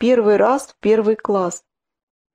первый раз в первый класс.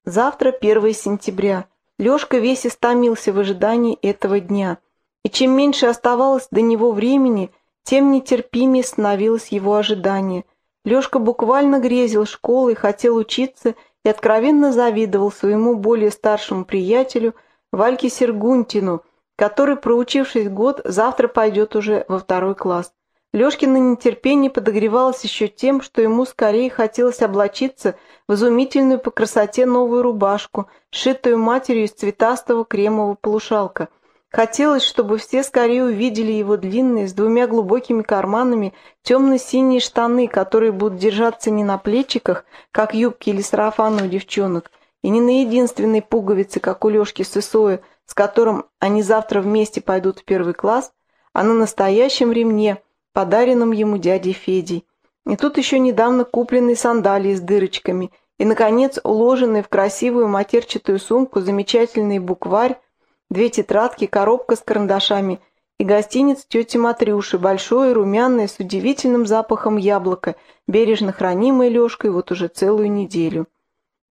Завтра 1 сентября. Лешка весь истомился в ожидании этого дня. И чем меньше оставалось до него времени, тем нетерпимее становилось его ожидание. Лешка буквально грезил школой, хотел учиться и откровенно завидовал своему более старшему приятелю Вальке Сергунтину, который, проучившись год, завтра пойдет уже во второй класс. Лешкино нетерпение подогревалось еще тем, что ему скорее хотелось облачиться в изумительную по красоте новую рубашку, сшитую матерью из цветастого кремового полушалка. Хотелось, чтобы все скорее увидели его длинные, с двумя глубокими карманами, темно-синие штаны, которые будут держаться не на плечиках, как юбки или сарафаны у девчонок, и не на единственной пуговице, как у Лешки Сысоя, с которым они завтра вместе пойдут в первый класс, а на настоящем ремне – подаренном ему дядей Федей. И тут еще недавно купленные сандалии с дырочками, и, наконец, уложенный в красивую матерчатую сумку замечательный букварь, две тетрадки, коробка с карандашами и гостиниц тети Матрюши, большое, румяное, с удивительным запахом яблока, бережно хранимое Лешкой вот уже целую неделю.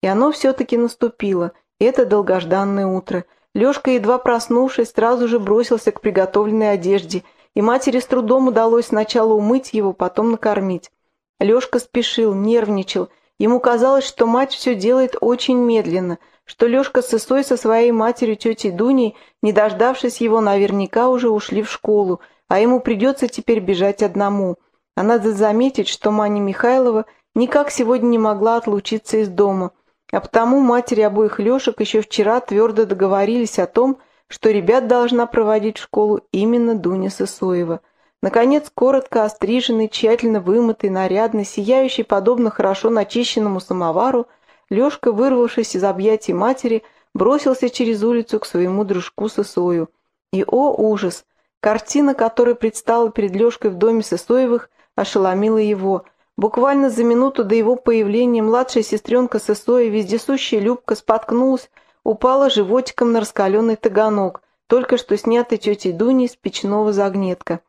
И оно все-таки наступило, это долгожданное утро. Лешка, едва проснувшись, сразу же бросился к приготовленной одежде – и матери с трудом удалось сначала умыть его, потом накормить. Лешка спешил, нервничал. Ему казалось, что мать все делает очень медленно, что Лешка с Исой со своей матерью тетей Дуней, не дождавшись его, наверняка уже ушли в школу, а ему придется теперь бежать одному. А надо заметить, что Маня Михайлова никак сегодня не могла отлучиться из дома, а потому матери обоих Лешек еще вчера твердо договорились о том, что ребят должна проводить в школу именно Дуня Сысоева. Наконец, коротко остриженный, тщательно вымытый, нарядный, сияющий, подобно хорошо начищенному самовару, Лешка, вырвавшись из объятий матери, бросился через улицу к своему дружку Сысою. И, о ужас! Картина, которая предстала перед Лешкой в доме Сысоевых, ошеломила его. Буквально за минуту до его появления младшая сестренка Сысоя, вездесущая Любка, споткнулась упала животиком на раскаленный таганок, только что снятый тетей Дуней с печного загнетка.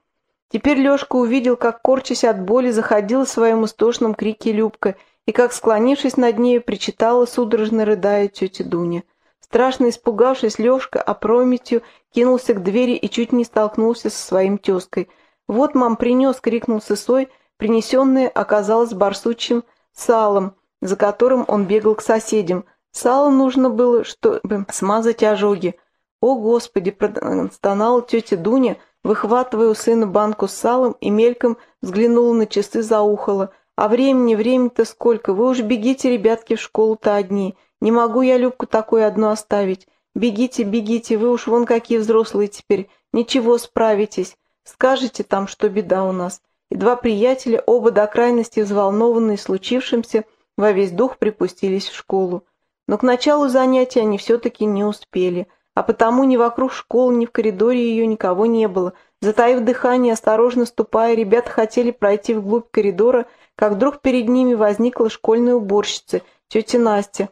Теперь Лешка увидел, как, корчась от боли, заходила в своем истошном крике Любка и как, склонившись над нею, причитала, судорожно рыдая тетя Дуня. Страшно испугавшись, Лешка опрометью кинулся к двери и чуть не столкнулся со своим тезкой. «Вот, мам, принес!» — крикнул сысой. Принесенное оказалось барсучим салом, за которым он бегал к соседям. Сало нужно было, чтобы смазать ожоги. «О, Господи!» – простонала тетя Дуня, выхватывая у сына банку с салом и мельком взглянула на часы, заухала. «А времени, времени-то сколько? Вы уж бегите, ребятки, в школу-то одни. Не могу я Любку такой одну оставить. Бегите, бегите, вы уж вон какие взрослые теперь. Ничего, справитесь. Скажете там, что беда у нас». И два приятеля, оба до крайности взволнованные случившимся, во весь дух припустились в школу. Но к началу занятия они все-таки не успели, а потому ни вокруг школы, ни в коридоре ее никого не было. Затаив дыхание, осторожно ступая, ребята хотели пройти вглубь коридора, как вдруг перед ними возникла школьная уборщица, тетя Настя.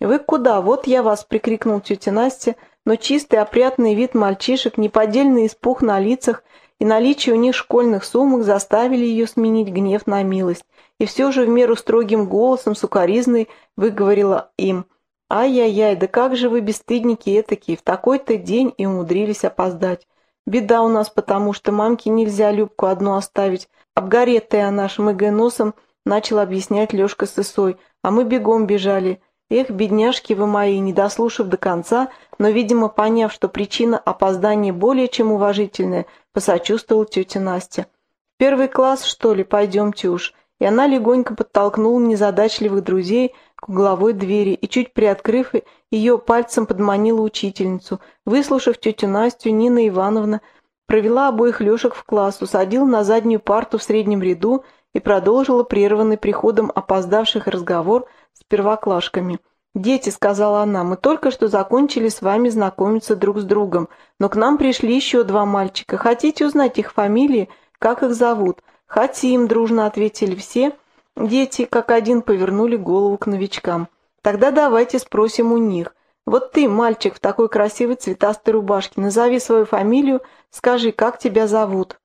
«Вы куда? Вот я вас!» — прикрикнул тетя Настя, но чистый опрятный вид мальчишек, неподдельный испуг на лицах и наличие у них школьных сумок заставили ее сменить гнев на милость, и все же в меру строгим голосом сукоризной выговорила им — Ай-яй-яй, да как же вы, бесстыдники этакие, в такой-то день и умудрились опоздать. Беда у нас, потому что мамке нельзя Любку одну оставить. Обгоретая она, шмыгая носом, начал объяснять Лешка с Исой, а мы бегом бежали. Эх, бедняжки вы мои, не дослушав до конца, но, видимо, поняв, что причина опоздания более чем уважительная, посочувствовала тетя Настя. «В первый класс, что ли, пойдемте уж?» И она легонько подтолкнула незадачливых друзей, к угловой двери и, чуть приоткрыв ее, пальцем подманила учительницу. Выслушав тетю Настю, Нина Ивановна провела обоих Лешек в класс, усадила на заднюю парту в среднем ряду и продолжила прерванный приходом опоздавших разговор с первоклашками. «Дети», — сказала она, — «мы только что закончили с вами знакомиться друг с другом, но к нам пришли еще два мальчика. Хотите узнать их фамилии, как их зовут?» «Хотим», — дружно ответили все, — Дети как один повернули голову к новичкам. Тогда давайте спросим у них. Вот ты, мальчик в такой красивой цветастой рубашке, назови свою фамилию, скажи, как тебя зовут.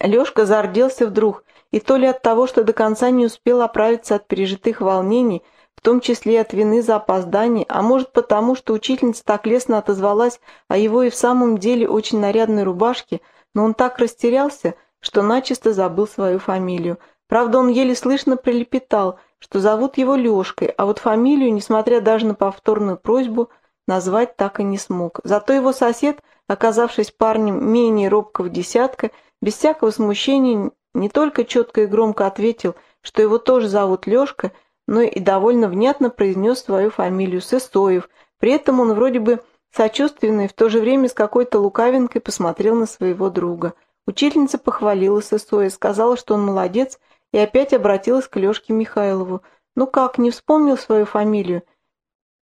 Лешка зарделся вдруг и то ли от того, что до конца не успел оправиться от пережитых волнений, в том числе и от вины за опоздание, а может потому, что учительница так лестно отозвалась о его и в самом деле очень нарядной рубашке, но он так растерялся, что начисто забыл свою фамилию. Правда, он еле слышно прилепетал, что зовут его Лешкой, а вот фамилию, несмотря даже на повторную просьбу, назвать так и не смог. Зато его сосед, оказавшись парнем менее робкого десятка, без всякого смущения не только четко и громко ответил, что его тоже зовут Лешка, но и довольно внятно произнес свою фамилию Сысоев. При этом он вроде бы сочувственно и в то же время с какой-то лукавинкой посмотрел на своего друга. Учительница похвалила Сысоя, сказала, что он молодец, и опять обратилась к Лешке Михайлову. «Ну как, не вспомнил свою фамилию?»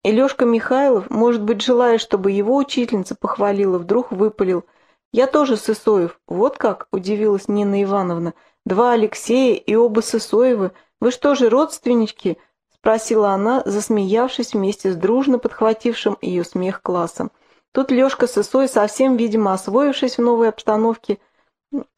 И Лешка Михайлов, может быть, желая, чтобы его учительница похвалила, вдруг выпалил – «Я тоже Сысоев. Вот как?» – удивилась Нина Ивановна. «Два Алексея и оба Сысоевы. Вы что же, родственнички?» – спросила она, засмеявшись вместе с дружно подхватившим ее смех классом. Тут Лешка Сысой, совсем, видимо, освоившись в новой обстановке,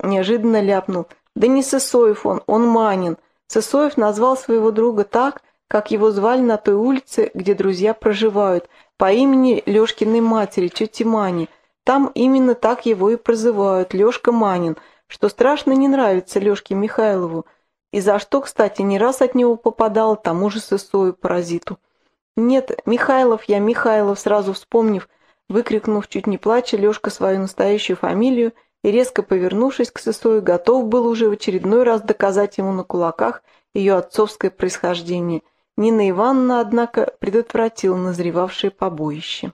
неожиданно ляпнул. «Да не Сысоев он, он Манин». Сысоев назвал своего друга так, как его звали на той улице, где друзья проживают, по имени Лешкиной матери, тети Мани – там именно так его и прозывают, Лешка Манин, что страшно не нравится Лешке Михайлову, и за что, кстати, не раз от него попадал тому же Сысою паразиту. «Нет, Михайлов я, Михайлов», сразу вспомнив, выкрикнув, чуть не плача, Лешка свою настоящую фамилию и, резко повернувшись к Сысою, готов был уже в очередной раз доказать ему на кулаках ее отцовское происхождение. Нина Ивановна, однако, предотвратила назревавшее побоище.